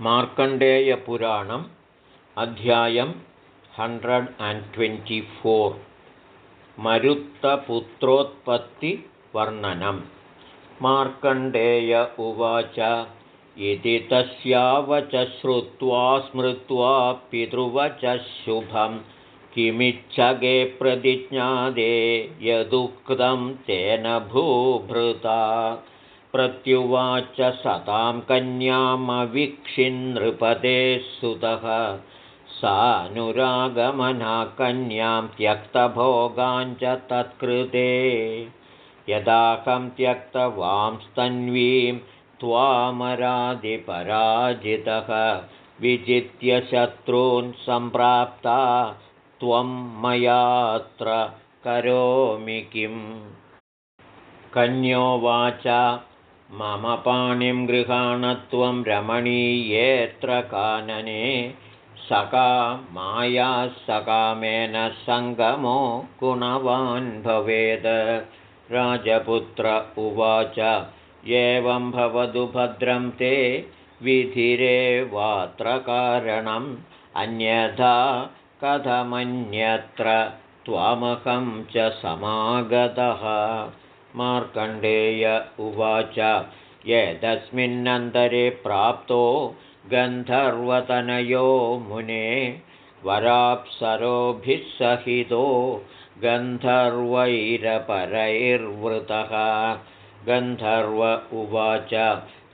मार्कण्डेयपुराणम् अध्यायं hundred and twenty four. मरुत्तपुत्रोत्पत्तिवर्णनं. मार्कण्डेय उवाच इति तस्यावच श्रुत्वा स्मृत्वा पितृवचः शुभं। किमिच्छगे प्रतिज्ञादे यदुक्तं तेन भूभृता प्रत्युवाच सतां कन्यामवीक्षिन्नृपते सुतः। सानुरागमना कन्यां त्यक्तभोगाञ्च तत्कृते। यदाहं त्यक्तवांस्तन्वीं त्वामरादिपराजितः। विजित्य शत्रून् सम्प्राप्ता त्वं मयात्र करोमि किम्। कन्योवाच मम पाणिं गृहाणत्वं रमणीयेऽत्र कानने सका माया सकामेन सङ्गमो गुणवान् भवेद। राजपुत्र उवाच एवं भवतु भद्रं ते विधिरेवात्र कारणम् अन्यथा कथमन्यत्र त्वामहं च समागतः मार्कण्डेय उवाच यदस्मिन्नन्तरे प्राप्तो गन्धर्वतनयो मुने वराप्सरोभिः सहितो गन्धर्वैरपरैर्वृतः। गन्धर्व उवाच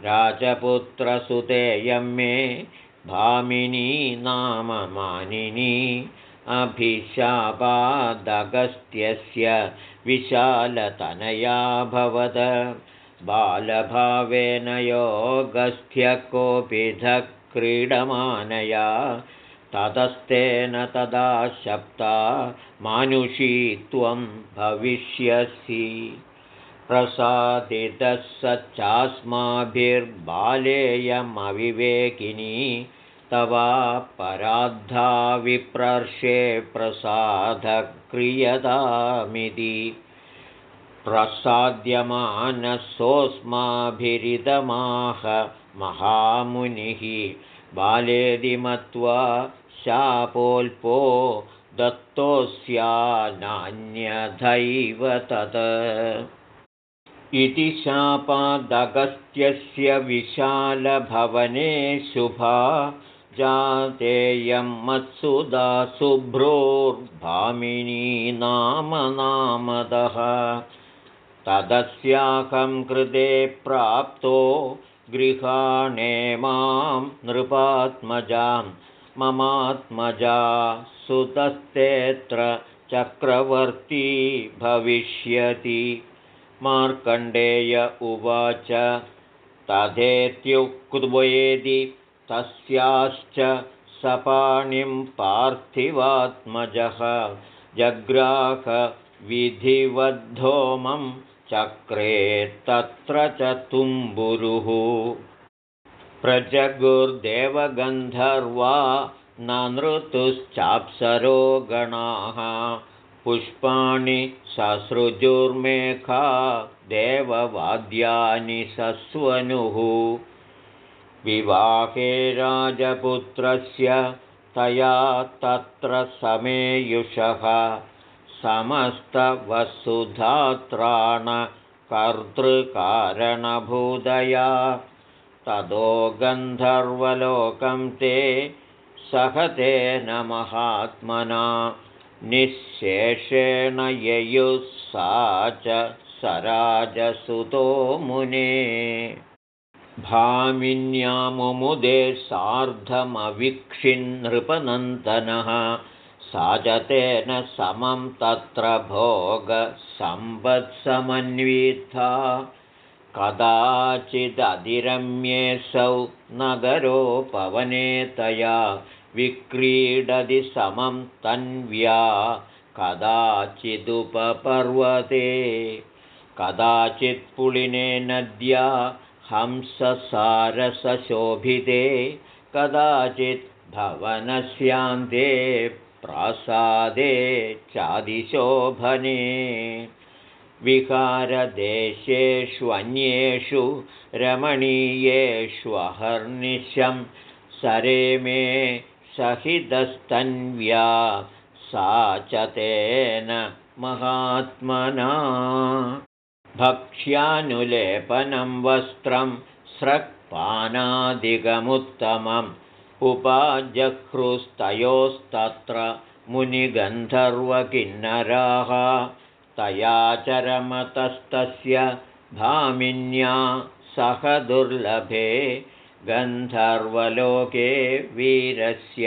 राजपुत्रसुतेयं मे भामिनी नाम मानिनी अभिशापादगस्त्यस्य विशालतनयाभवद बालभावेन योगस्थ्य कोऽपिधः क्रीडमानया ततस्तेन तदा शप्ता मानुषी त्वं भविष्यसि। प्रसादितः स चास्माभिर्बालेयमविवेकिनी तवा पराद्धा विप्रर्षे प्रसादक्रियतामिति। प्रसाद्यमानसोऽस्माभिरिदमाह महामुनिः बालेदिमत्वा शापोल्पो दत्तोऽस्या नान्यथैव तत्। इति शापादगस्त्यस्य विशालभवने शुभा जातेयं मत्सुदा शुभ्रोर्भामिनी नाम नामदः। तदस्याहं कृते प्राप्तो गृहाणे मां नृपात्मजां ममात्मजा सुतस्तेऽत्र चक्रवर्ती भविष्यति। मार्कण्डेय उवाच तथेत्युक्त्वेदि तस्याश्च सपाणिं पार्थिवात्मजः जग्राहविधिवद्धोमं चक्रे तत्र च तुम्बुरुः प्रजगुर्देवगन्धर्वा न नृतुश्चाप्सरो गणाः पुष्पाणि ससृजुर्मेखा देववाद्यानि सस्वनुः विवाहे राजपुत्रस्य तया तत्र समेयुषः समस्तवसुधात्राणकर्तृकारणभूतया ततो गन्धर्वलोकं ते सहतेन महात्मना। निःशेषेण ययुः सा च सराजसुतो मुने भामिन्यामुमुदे सार्धमवीक्षिन्नृपनन्दनः सा च तेन समं तत्र भोगसम्पत्समन्विता। कदाचिदधिरम्येऽसौ नगरोपवने तया विक्रीडति समं तन्व्या। कदाचिदुपपर्वते कदाचित्पुलिने नद्या हंससारसशोभिते कदाचित् भवनस्यान्ते प्रासादे चादिशोभने। विहारदेशेष्वन्येषु रमणीयेष्वहर्निशं सरेमे सहितस्तन्व्या सा च तेन महात्मना भक्ष्यानुलेपनं वस्त्रं स्रक्पानादिकमुत्तमम् उपाजह्रुस्तयोस्तत्र मुनिगन्धर्वकिन्नराः तया चरमतस्तस्य भामिन्या सह दुर्लभे गन्धर्वलोके वीरस्य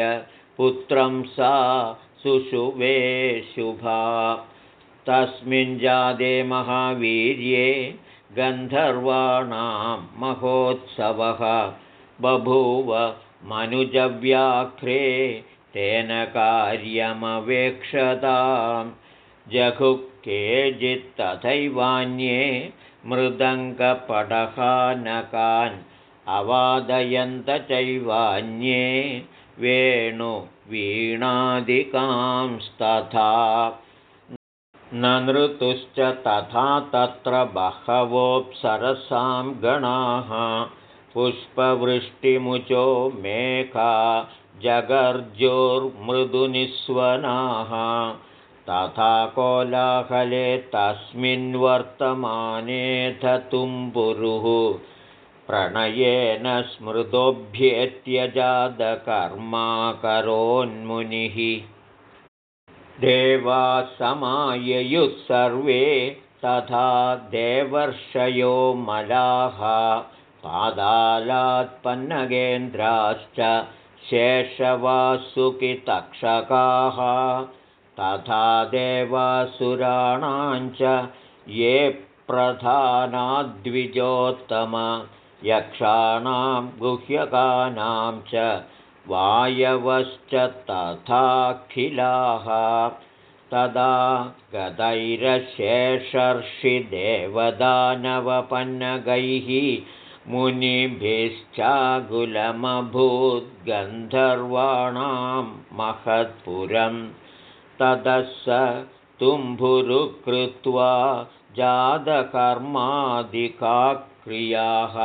पुत्रं सा सुषुवे शुभा तस्मिञ्जादे महावीर्ये गन्धर्वाणां महोत्सवः। बभूव मनुजव्याघ्रे तेन कार्यमवेक्षतां जघुः केचित्तथैवान्ये मृदङ्गपटहानकान् अवादयन्त चैवान्ये वेणुवीणादिकांस्तथा न नृतुश्च तथा तत्र बहवोऽप्सरसां गणाः। पुष्पवृष्टिमुचो मेघा जगर्जुर्मृदुनिस्वनाः। तथा कोलाहले तस्मिन्वर्तमानेऽथ तुम्बुरुः प्रणयेन स्मृतोऽभ्येत्यजातकर्माकरोन्मुनिः समाययुः सर्वे तथा देवर्षयो मलाः। पादालात्पन्नगेन्द्राश्च शेषवासुकितक्षकाः। तथा देवासुराणाञ्च ये प्रधानाद्विजोत्तम। यक्षाणां गुह्यकानां च वायवश्च तथाखिलाः तदा गतैरशेषर्षिदेवदानवपन्नगैः मुनिभिश्चाकुलमभूद्गन्धर्वाणां महत्पुरं। ततः स तुम्भुरुकृत्वा जातकर्मादिकाक्रियाः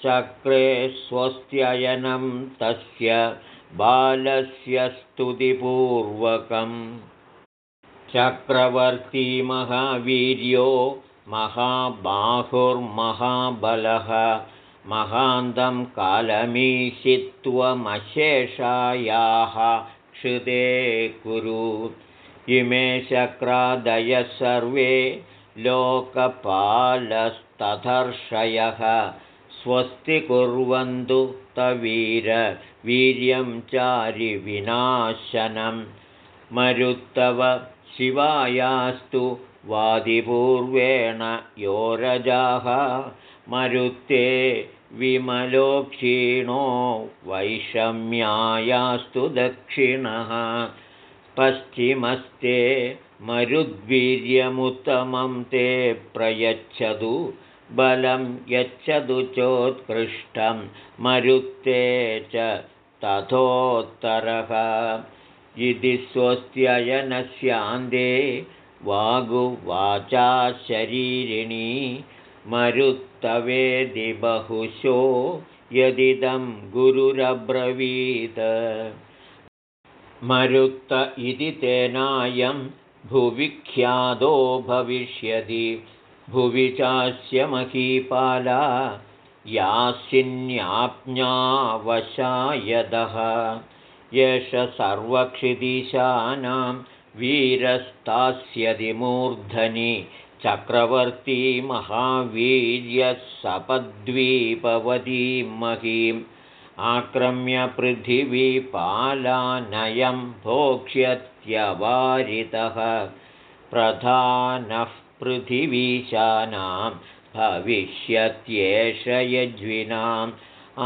चक्रे स्वस्त्ययनं तस्य बालस्य स्तुतिपूर्वकम्। चक्रवर्ती महावीर्यो महाबाहुर्महाबलः। महान्तं कालमीषित्वमशेषायाः क्षुदे कुरु इमे शक्रादयः सर्वे लोकपालस्तथर्षयः स्वस्ति कुर्वन्तु तवीरवीर्यं चारिविनाशनं मरुत्तव शिवायास्तु वादिपूर्वेण योरजाः। मरुत्ते विमलोक्षीणो वैषम्यायास्तु दक्षिणः। पश्चिमस्ते मरुद्वीर्यमुत्तमं ते प्रयच्छतु बलं यच्छतु चोत्कृष्टं मरुत्ते च तथोत्तरः। इति स्वस्त्ययनस्यान्दे वागुवाचा शरीरिणी मरुत्तवेदि बहुशो यदिदं गुरुरब्रवीत्। मरुत्त इति तेनायं भुविख्यातो भविष्यति भुवि चास्य महीपाला यासिन्याप्न्यावशायदः एष सर्वक्षिदिशानां वीरस्तास्यति मूर्धनि चक्रवर्ती महावीर्यः सपद्वीपवतीं महीम् आक्रम्य पृथिवीपालानयं भोक्ष्यत्यवारितः। प्रधानः पृथिवीशानां भविष्यत्येष यज्विनाम्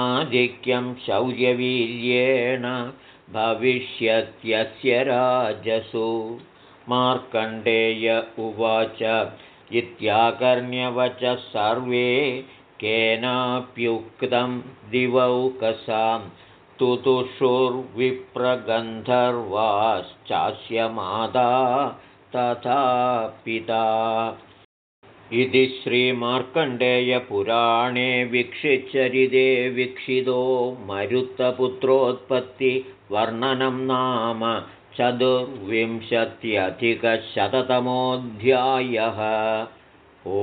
आधिक्यं शौर्यवीर्येण भविष्यत्यस्य राजसु। मार्कण्डेय उवाच इत्याकर्ण्यवच सर्वे केनाप्युक्तं दिवौकसां तुतुषुर्विप्रगन्धर्वाश्चास्य माता तथा पिता इति श्रीमार्कण्डेयपुराणे वीक्षिचरिते वीक्षितो मरुत्तपुत्रोत्पत्तिवर्णनं नाम चतुर्विंशत्यधिकशततमोऽध्यायः। ओ